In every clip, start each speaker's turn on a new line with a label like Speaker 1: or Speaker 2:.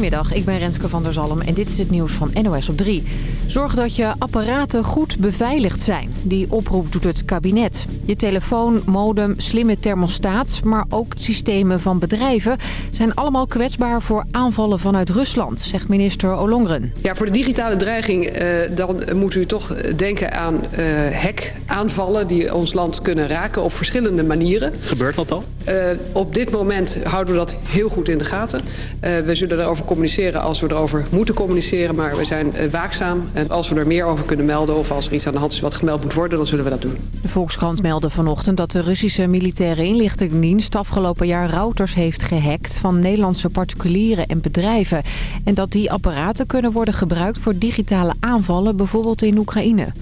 Speaker 1: Goedemiddag, ik ben Renske van der Zalm en dit is het nieuws van NOS op 3. Zorg dat je apparaten goed beveiligd zijn. Die oproep doet het kabinet. Je telefoon, modem, slimme thermostaat, maar ook systemen van bedrijven... zijn allemaal kwetsbaar voor aanvallen vanuit Rusland, zegt minister Olongren.
Speaker 2: Ja, voor de digitale dreiging uh, dan moet u toch denken aan uh, hackaanvallen... die ons land kunnen raken op verschillende manieren.
Speaker 3: Gebeurt dat al?
Speaker 2: Uh, op dit moment houden we dat heel goed in de gaten. we zullen erover communiceren als we erover moeten communiceren... maar we zijn waakzaam en als we er meer over kunnen melden of als er iets aan de hand is wat gemeld moet worden, dan zullen we dat doen.
Speaker 1: De Volkskrant meldde vanochtend dat de Russische militaire inlichtingendienst afgelopen jaar routers heeft gehackt van Nederlandse particulieren en bedrijven. En dat die apparaten kunnen worden gebruikt voor digitale aanvallen, bijvoorbeeld in Oekraïne.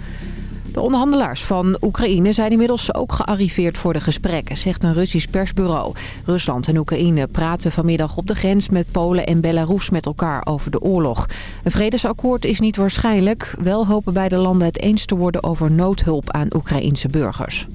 Speaker 1: De onderhandelaars van Oekraïne zijn inmiddels ook gearriveerd voor de gesprekken, zegt een Russisch persbureau. Rusland en Oekraïne praten vanmiddag op de grens met Polen en Belarus met elkaar over de oorlog. Een vredesakkoord is niet waarschijnlijk. Wel hopen beide landen het eens te worden over noodhulp aan Oekraïnse burgers.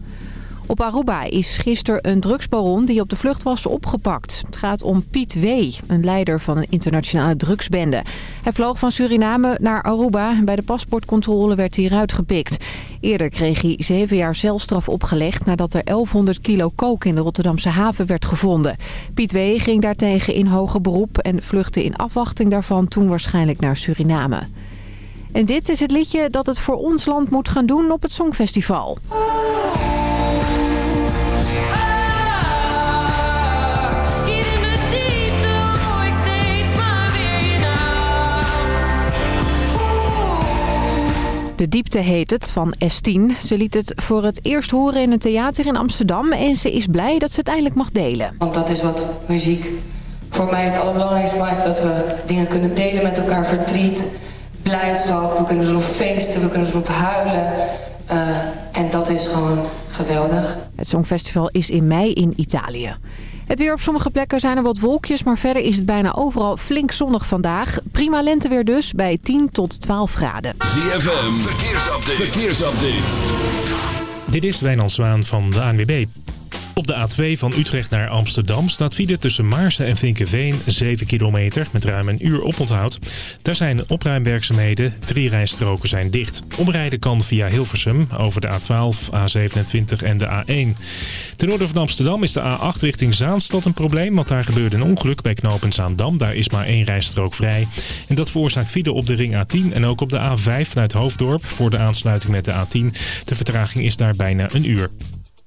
Speaker 1: Op Aruba is gisteren een drugsbaron die op de vlucht was opgepakt. Het gaat om Piet W., een leider van een internationale drugsbende. Hij vloog van Suriname naar Aruba en bij de paspoortcontrole werd hij eruit gepikt. Eerder kreeg hij zeven jaar celstraf opgelegd nadat er 1100 kilo kook in de Rotterdamse haven werd gevonden. Piet W. ging daartegen in hoger beroep en vluchtte in afwachting daarvan toen waarschijnlijk naar Suriname. En dit is het liedje dat het voor ons land moet gaan doen op het Songfestival. De Diepte heet het, van S10. Ze liet het voor het eerst horen in een theater in Amsterdam... en ze is blij dat ze het eindelijk mag delen.
Speaker 4: Want dat is wat muziek voor mij het allerbelangrijkste maakt. Dat we dingen kunnen delen met elkaar, verdriet, blijdschap. We kunnen erop feesten, we kunnen erop huilen. Uh, en dat is gewoon geweldig.
Speaker 1: Het Songfestival is in mei in Italië. Het weer op sommige plekken zijn er wat wolkjes, maar verder is het bijna overal flink zonnig vandaag. Prima lenteweer dus, bij 10 tot 12 graden.
Speaker 5: ZFM, verkeersupdate. verkeersupdate.
Speaker 6: Dit is Wijnand Zwaan van de ANWB. Op de A2 van Utrecht naar Amsterdam staat file tussen Maarsen en Vinkenveen 7 kilometer met ruim een uur oponthoud. Daar zijn opruimwerkzaamheden, drie rijstroken zijn dicht. Omrijden kan via Hilversum over de A12, A27 en de A1. Ten noorden van Amsterdam is de A8 richting Zaanstad een probleem, want daar gebeurde een ongeluk bij knopen Zaandam. Daar is maar één rijstrook vrij. En dat veroorzaakt file op de ring A10 en ook op de A5 vanuit Hoofddorp voor de aansluiting met de A10. De vertraging is daar bijna een uur.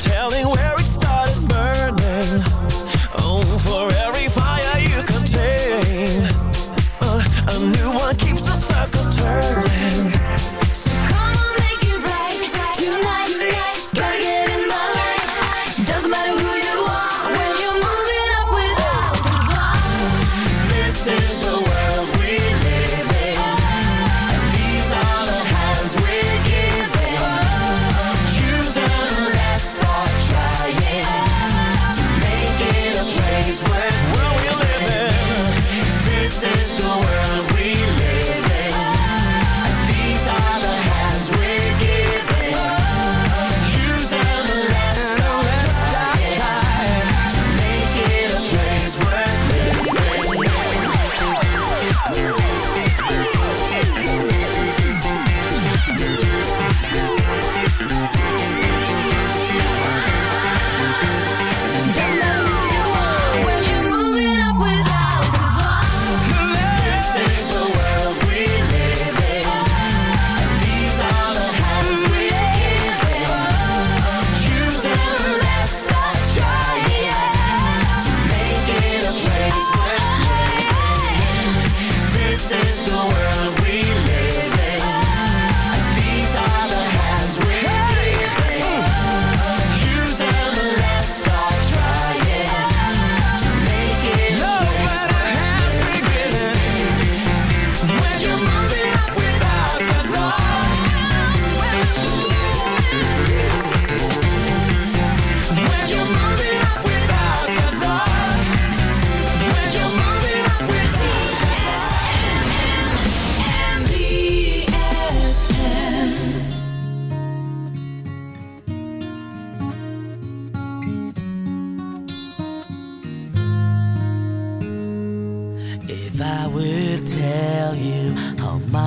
Speaker 3: telling where it starts burning. Oh, for every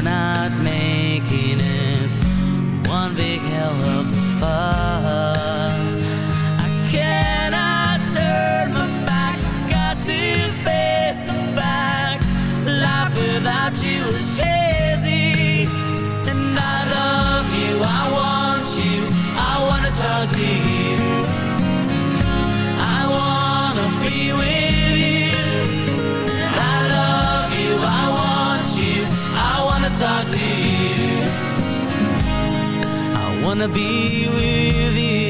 Speaker 7: We're not making it one big hell of a fuss. wanna be with you.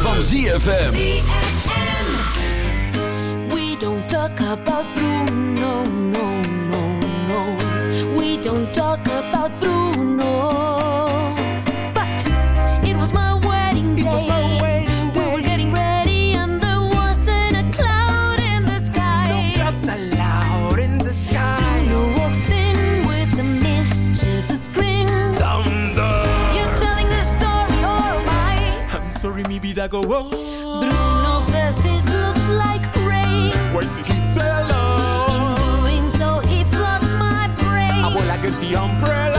Speaker 5: van ZFM.
Speaker 8: We don't talk about I
Speaker 9: go wrong?
Speaker 8: Bruno says it looks like rain.
Speaker 9: Why did he tell us?
Speaker 8: In doing so, he floods my brain.
Speaker 9: I
Speaker 10: would
Speaker 11: like
Speaker 12: it's
Speaker 11: the
Speaker 3: umbrella.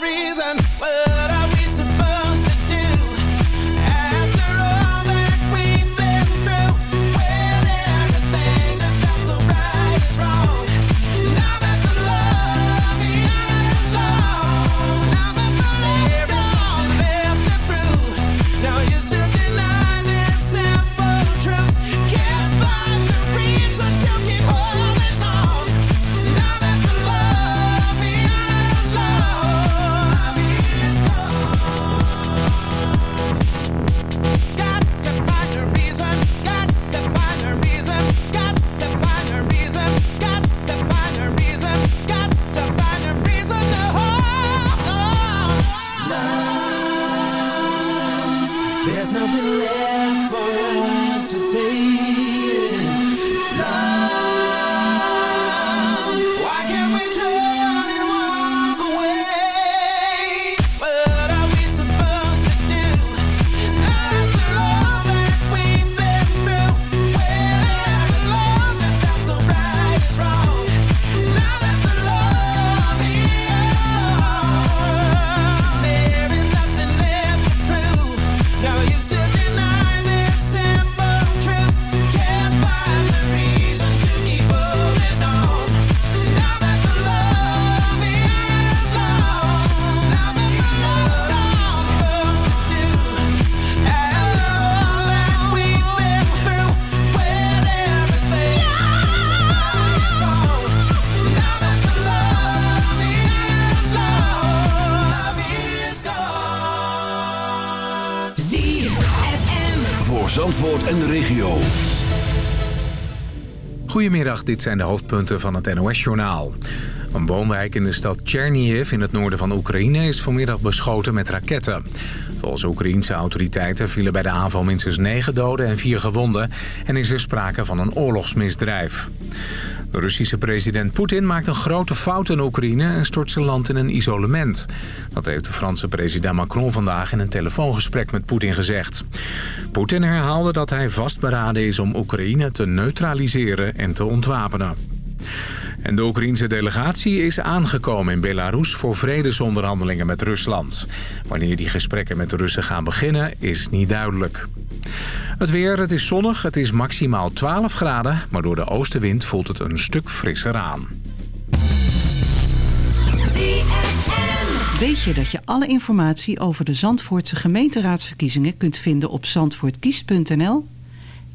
Speaker 3: Reason.
Speaker 13: Dit zijn de hoofdpunten van het NOS-journaal. Een woonwijk in de stad Chernihiv in het noorden van Oekraïne is vanmiddag beschoten met raketten. Volgens Oekraïense autoriteiten vielen bij de aanval minstens 9 doden en 4 gewonden... en is er sprake van een oorlogsmisdrijf. Russische president Poetin maakt een grote fout in Oekraïne en stort zijn land in een isolement. Dat heeft de Franse president Macron vandaag in een telefoongesprek met Poetin gezegd. Poetin herhaalde dat hij vastberaden is om Oekraïne te neutraliseren en te ontwapenen. En de Oekraïnse delegatie is aangekomen in Belarus voor vredesonderhandelingen met Rusland. Wanneer die gesprekken met de Russen gaan beginnen is niet duidelijk. Het weer, het is zonnig, het is maximaal 12 graden, maar door de oostenwind voelt het een stuk frisser aan.
Speaker 14: Weet je dat je alle informatie over de Zandvoortse gemeenteraadsverkiezingen kunt vinden op zandvoortkiest.nl?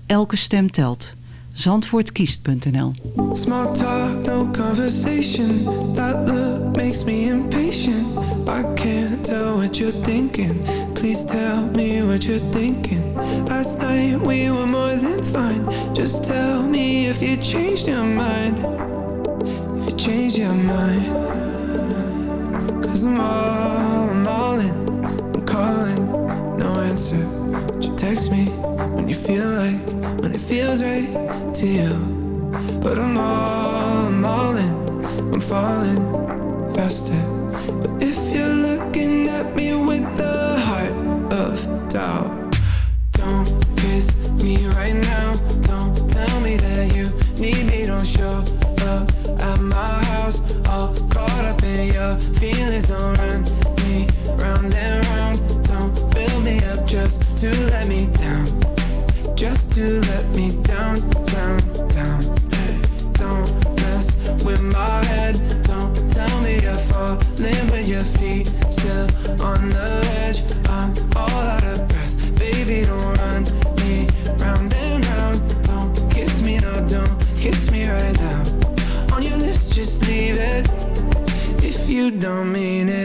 Speaker 14: Elke stem telt. Zandvoortkiest.nl
Speaker 15: Small talk, no conversation. That look makes me impatient. I can't tell what you're thinking. Please tell me what you're thinking. Last night we were more than fine. Just tell me if you changed your mind. If you changed your mind. Cause I'm all, I'm all in. I'm calling, no answer. But you text me when you feel like, when it feels right to you. But I'm all, I'm all in. I'm falling faster. But if you're looking at me with the heart of doubt, don't mean it.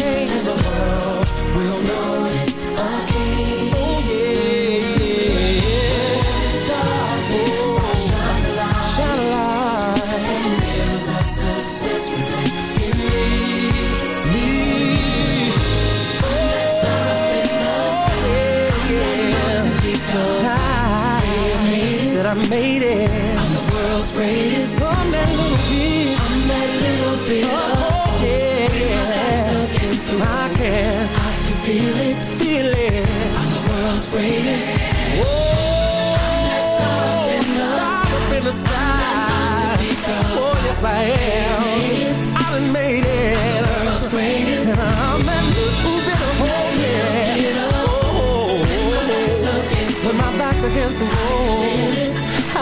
Speaker 16: I made it. I'm the world's greatest. Oh, I'm that little bit. I'm that little bit. Oh, yeah. I can. I can feel it. Feel it. I'm the world's greatest.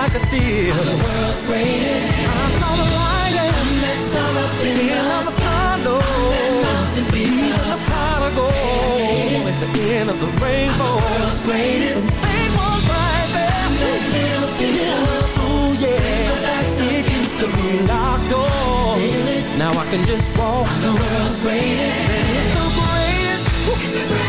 Speaker 16: I can feel the world's greatest. I saw the light and that star up in the tunnel. Even the gold at the end of the rainbow. I'm The world's greatest. And fate was right there. That little bit of ooh yeah. It used to be locked doors. Now I can just walk. I'm the world's greatest. And it's the greatest.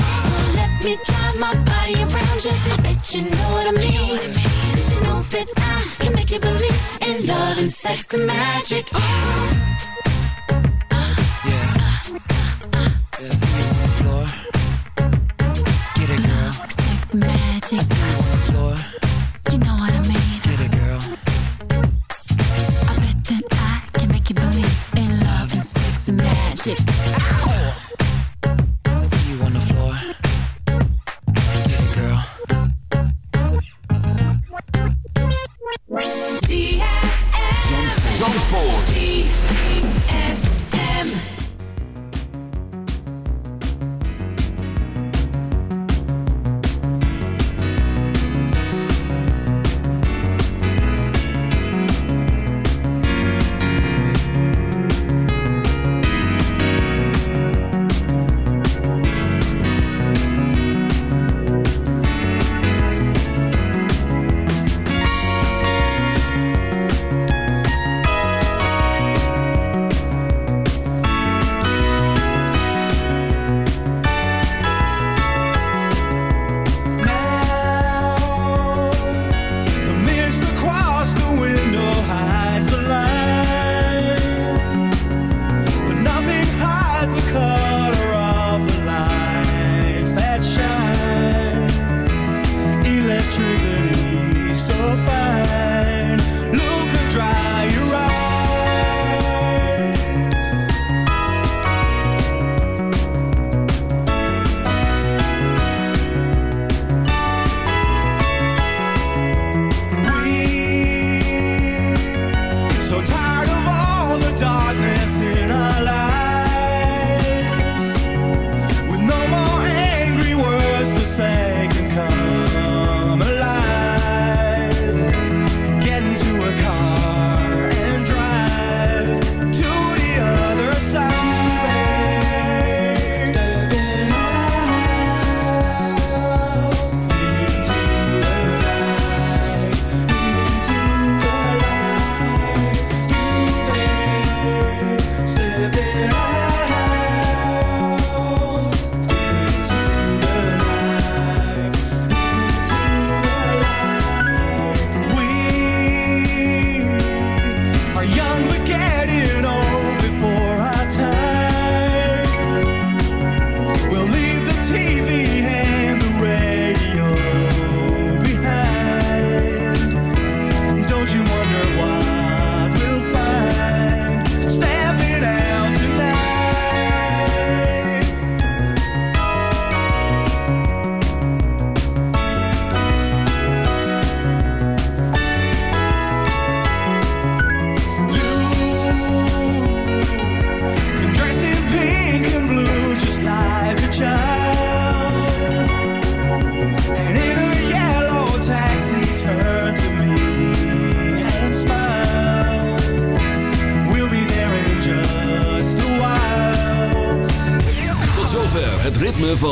Speaker 12: Let me drive my body around you. I bet you know what I mean. Cause you know that I can make you believe in love and sex and magic.
Speaker 17: Yeah,